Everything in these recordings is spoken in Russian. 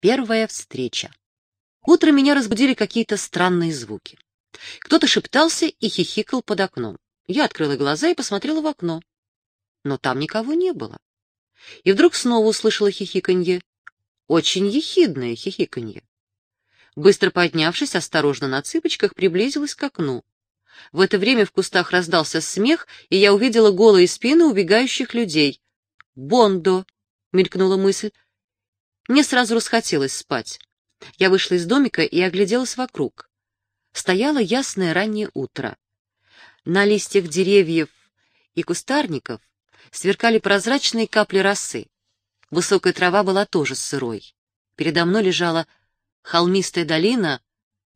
Первая встреча. Утром меня разбудили какие-то странные звуки. Кто-то шептался и хихикал под окном. Я открыла глаза и посмотрела в окно. Но там никого не было. И вдруг снова услышала хихиканье. Очень ехидное хихиканье. Быстро поднявшись, осторожно на цыпочках приблизилась к окну. В это время в кустах раздался смех, и я увидела голые спины убегающих людей. «Бондо!» — мелькнула мысль. Мне сразу расхотелось спать. Я вышла из домика и огляделась вокруг. Стояло ясное раннее утро. На листьях деревьев и кустарников сверкали прозрачные капли росы. Высокая трава была тоже сырой. Передо мной лежала холмистая долина,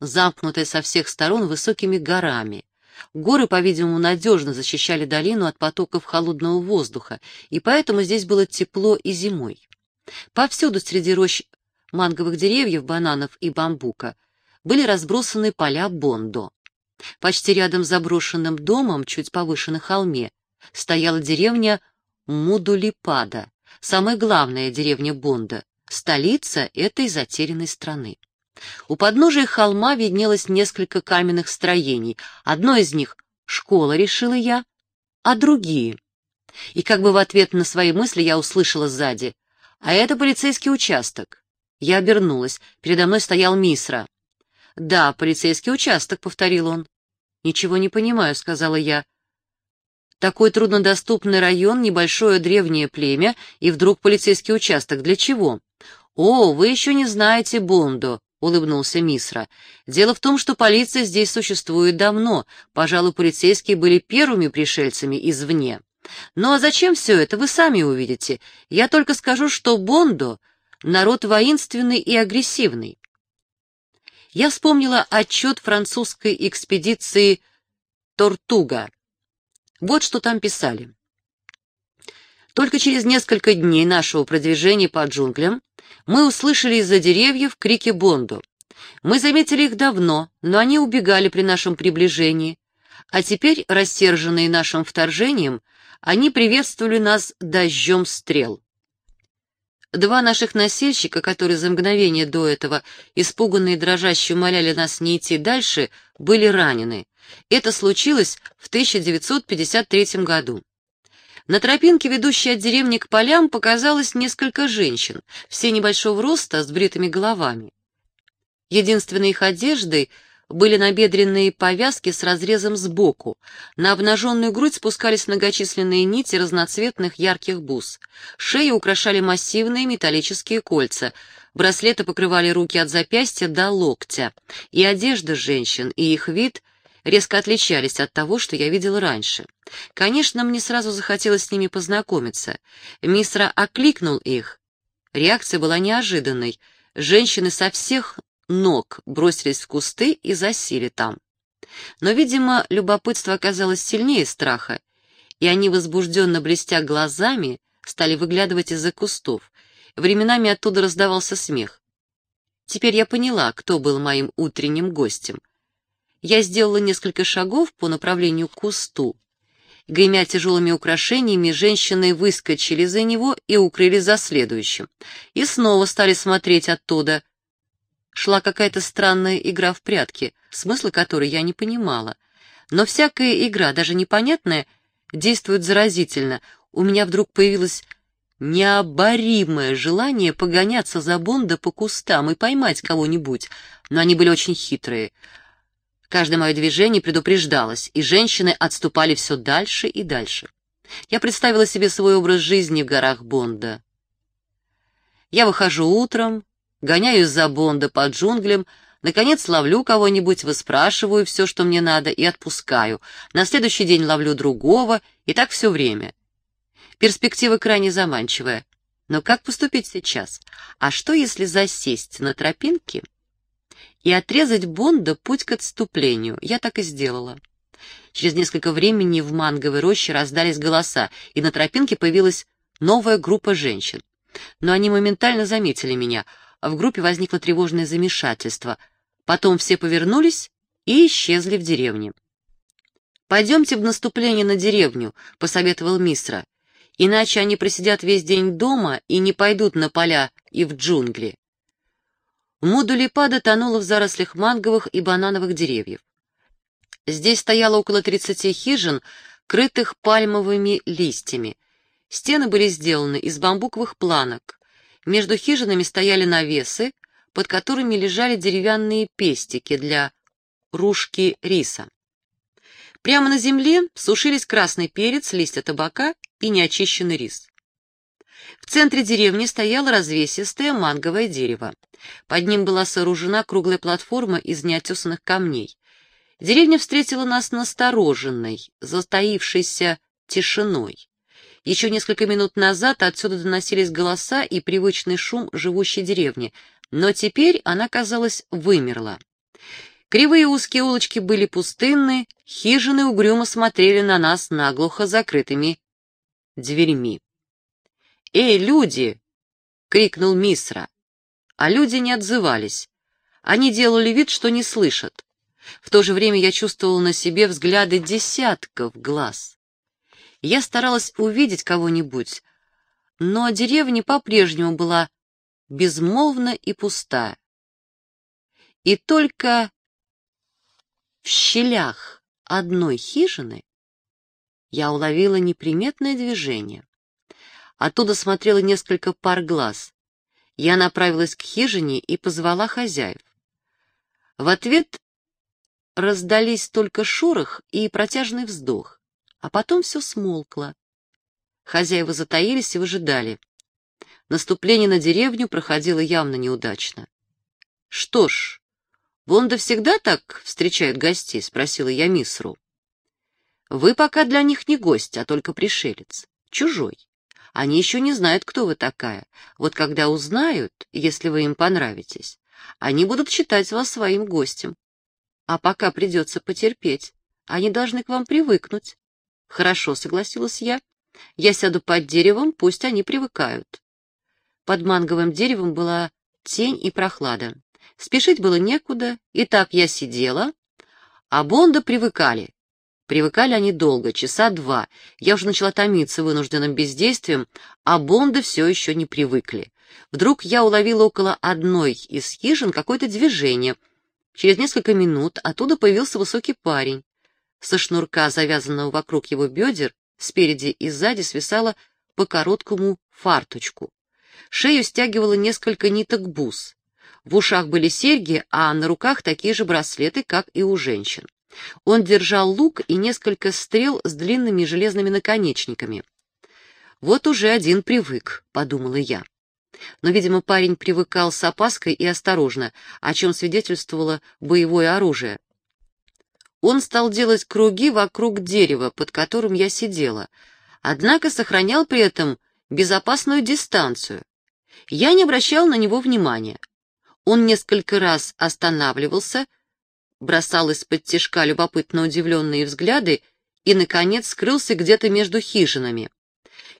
замкнутая со всех сторон высокими горами. Горы, по-видимому, надежно защищали долину от потоков холодного воздуха, и поэтому здесь было тепло и зимой. Повсюду среди рощ манговых деревьев, бананов и бамбука были разбросаны поля Бондо. Почти рядом с заброшенным домом, чуть повыше на холме, стояла деревня Мудулипада, самая главная деревня Бонда, столица этой затерянной страны. У подножия холма виднелось несколько каменных строений. Одно из них — школа, решила я, а другие. И как бы в ответ на свои мысли я услышала сзади. А это полицейский участок. Я обернулась. Передо мной стоял Мисра. «Да, полицейский участок», — повторил он. «Ничего не понимаю», — сказала я. «Такой труднодоступный район, небольшое древнее племя, и вдруг полицейский участок. Для чего?» «О, вы еще не знаете Бондо», — улыбнулся Мисра. «Дело в том, что полиция здесь существует давно. Пожалуй, полицейские были первыми пришельцами извне. А зачем все это, вы сами увидите. Я только скажу, что Бондо — народ воинственный и агрессивный. Я вспомнила отчет французской экспедиции «Тортуга». Вот что там писали. Только через несколько дней нашего продвижения по джунглям мы услышали из-за деревьев крики Бондо. Мы заметили их давно, но они убегали при нашем приближении, а теперь, рассерженные нашим вторжением, они приветствовали нас дождем стрел. Два наших носильщика, которые за мгновение до этого, испуганные и дрожащие, умоляли нас не идти дальше, были ранены. Это случилось в 1953 году. На тропинке, ведущей от деревни к полям, показалось несколько женщин, все небольшого роста, с бритыми головами. Единственной их одеждой были набедренные повязки с разрезом сбоку. На обнаженную грудь спускались многочисленные нити разноцветных ярких бус. Шею украшали массивные металлические кольца. Браслеты покрывали руки от запястья до локтя. И одежда женщин, и их вид резко отличались от того, что я видел раньше. Конечно, мне сразу захотелось с ними познакомиться. Мисра окликнул их. Реакция была неожиданной. Женщины со всех ног бросились в кусты и засели там. Но, видимо, любопытство оказалось сильнее страха, и они, возбужденно блестя глазами, стали выглядывать из-за кустов. Временами оттуда раздавался смех. Теперь я поняла, кто был моим утренним гостем. Я сделала несколько шагов по направлению к кусту. Гремя тяжелыми украшениями, женщины выскочили за него и укрылись за следующим. И снова стали смотреть оттуда — шла какая-то странная игра в прятки, смысла которой я не понимала. Но всякая игра, даже непонятная, действует заразительно. У меня вдруг появилось необоримое желание погоняться за Бонда по кустам и поймать кого-нибудь, но они были очень хитрые. Каждое мое движение предупреждалось, и женщины отступали все дальше и дальше. Я представила себе свой образ жизни в горах Бонда. Я выхожу утром, гоняюсь за Бонда по джунглям, наконец ловлю кого-нибудь, выспрашиваю все, что мне надо, и отпускаю. На следующий день ловлю другого, и так все время. Перспектива крайне заманчивая. Но как поступить сейчас? А что, если засесть на тропинке и отрезать Бонда путь к отступлению? Я так и сделала. Через несколько времени в манговой роще раздались голоса, и на тропинке появилась новая группа женщин. Но они моментально заметили меня — в группе возникло тревожное замешательство. Потом все повернулись и исчезли в деревне. «Пойдемте в наступление на деревню», — посоветовал Мисра. «Иначе они просидят весь день дома и не пойдут на поля и в джунгли». Мудулипада тонула в зарослях манговых и банановых деревьев. Здесь стояло около тридцати хижин, крытых пальмовыми листьями. Стены были сделаны из бамбуковых планок. Между хижинами стояли навесы, под которыми лежали деревянные пестики для ружки риса. Прямо на земле сушились красный перец, листья табака и неочищенный рис. В центре деревни стояло развесистое манговое дерево. Под ним была сооружена круглая платформа из неотесанных камней. Деревня встретила нас настороженной, затаившейся тишиной. Еще несколько минут назад отсюда доносились голоса и привычный шум живущей деревни, но теперь она, казалось, вымерла. Кривые узкие улочки были пустынны, хижины угрюмо смотрели на нас наглухо закрытыми дверьми. «Эй, люди!» — крикнул Мисра. А люди не отзывались. Они делали вид, что не слышат. В то же время я чувствовала на себе взгляды десятков глаз. Я старалась увидеть кого-нибудь, но деревня по-прежнему была безмолвна и пуста. И только в щелях одной хижины я уловила неприметное движение. Оттуда смотрело несколько пар глаз. Я направилась к хижине и позвала хозяев. В ответ раздались только шорох и протяжный вздох, а потом все смолкло. Хозяева затаились и выжидали. Наступление на деревню проходило явно неудачно. — Что ж, Бонда всегда так встречают гостей? — спросила я миссру. — Вы пока для них не гость, а только пришелец, чужой. Они еще не знают, кто вы такая. Вот когда узнают, если вы им понравитесь, они будут считать вас своим гостем. А пока придется потерпеть. Они должны к вам привыкнуть. Хорошо, согласилась я. Я сяду под деревом, пусть они привыкают. Под манговым деревом была тень и прохлада. Спешить было некуда, и так я сидела, а Бонда привыкали. Привыкали они долго, часа два. Я уже начала томиться вынужденным бездействием, а Бонды все еще не привыкли. Вдруг я уловила около одной из хижин какое-то движение. Через несколько минут оттуда появился высокий парень. Со шнурка, завязанного вокруг его бедер, спереди и сзади свисала по короткому фарточку. Шею стягивало несколько ниток бус. В ушах были серьги, а на руках такие же браслеты, как и у женщин. Он держал лук и несколько стрел с длинными железными наконечниками. «Вот уже один привык», — подумала я. Но, видимо, парень привыкал с опаской и осторожно, о чем свидетельствовало боевое оружие. Он стал делать круги вокруг дерева, под которым я сидела, однако сохранял при этом безопасную дистанцию. Я не обращал на него внимания. Он несколько раз останавливался, бросал из-под тишка любопытно удивленные взгляды и, наконец, скрылся где-то между хижинами.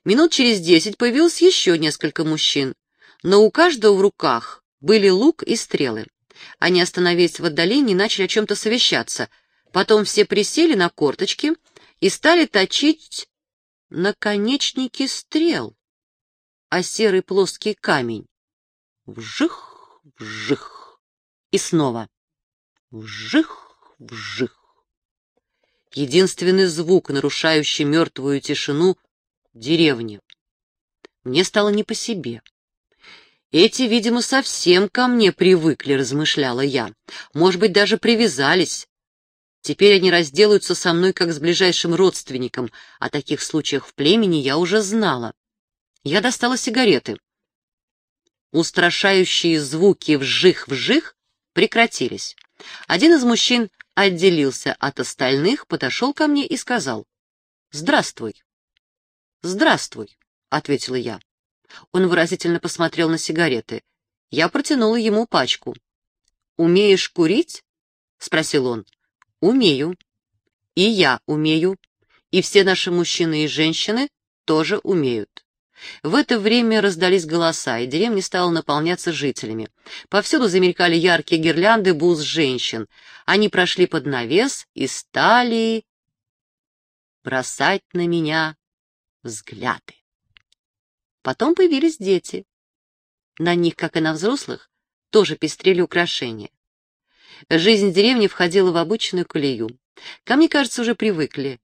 Минут через десять появилось еще несколько мужчин, но у каждого в руках были лук и стрелы. Они остановились в отдалении и начали о чем-то совещаться. Потом все присели на корточки и стали точить наконечники стрел, а серый плоский камень. Вжих, вжих. И снова. Вжих, вжих. Единственный звук, нарушающий мертвую тишину — деревни. Мне стало не по себе. Эти, видимо, совсем ко мне привыкли, размышляла я. Может быть, даже привязались. Теперь они разделаются со мной как с ближайшим родственником. О таких случаях в племени я уже знала. Я достала сигареты. Устрашающие звуки вжих-вжих прекратились. Один из мужчин отделился от остальных, подошел ко мне и сказал «Здравствуй». «Здравствуй», — ответила я. Он выразительно посмотрел на сигареты. Я протянула ему пачку. «Умеешь курить?» — спросил он. «Умею. И я умею. И все наши мужчины и женщины тоже умеют». В это время раздались голоса, и деревня стала наполняться жителями. Повсюду замелькали яркие гирлянды бус женщин. Они прошли под навес и стали бросать на меня взгляды. Потом появились дети. На них, как и на взрослых, тоже пестрели украшения. Жизнь деревни входила в обычную колею. Ко мне, кажется, уже привыкли.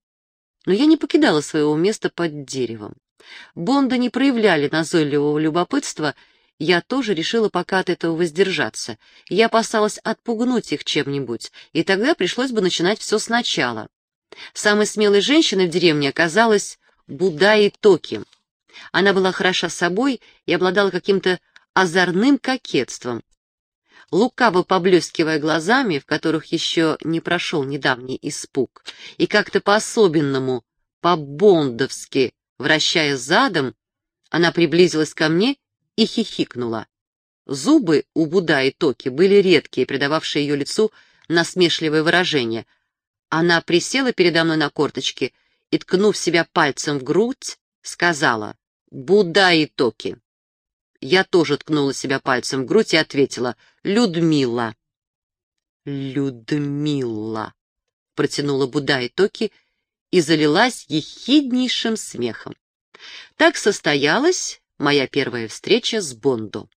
Но я не покидала своего места под деревом. Бонды не проявляли назойливого любопытства, я тоже решила пока от этого воздержаться. Я опасалась отпугнуть их чем-нибудь, и тогда пришлось бы начинать все сначала. Самой смелой женщиной в деревне оказалась Будаи Токи. Она была хороша собой и обладала каким-то озорным кокетством. Лукаво поблескивая глазами, в которых еще не прошел недавний испуг, и как-то по-особенному, по-бондовски, вращая задом, она приблизилась ко мне и хихикнула. Зубы у Будаи Токи были редкие, придававшие ее лицу насмешливое выражение. Она присела передо мной на корточки и, ткнув себя пальцем в грудь, сказала «Будаи Токи». Я тоже ткнула себя пальцем в грудь и ответила «Людмила». «Людмила», — протянула Будаи Токи и залилась ехиднейшим смехом. Так состоялась моя первая встреча с Бондо.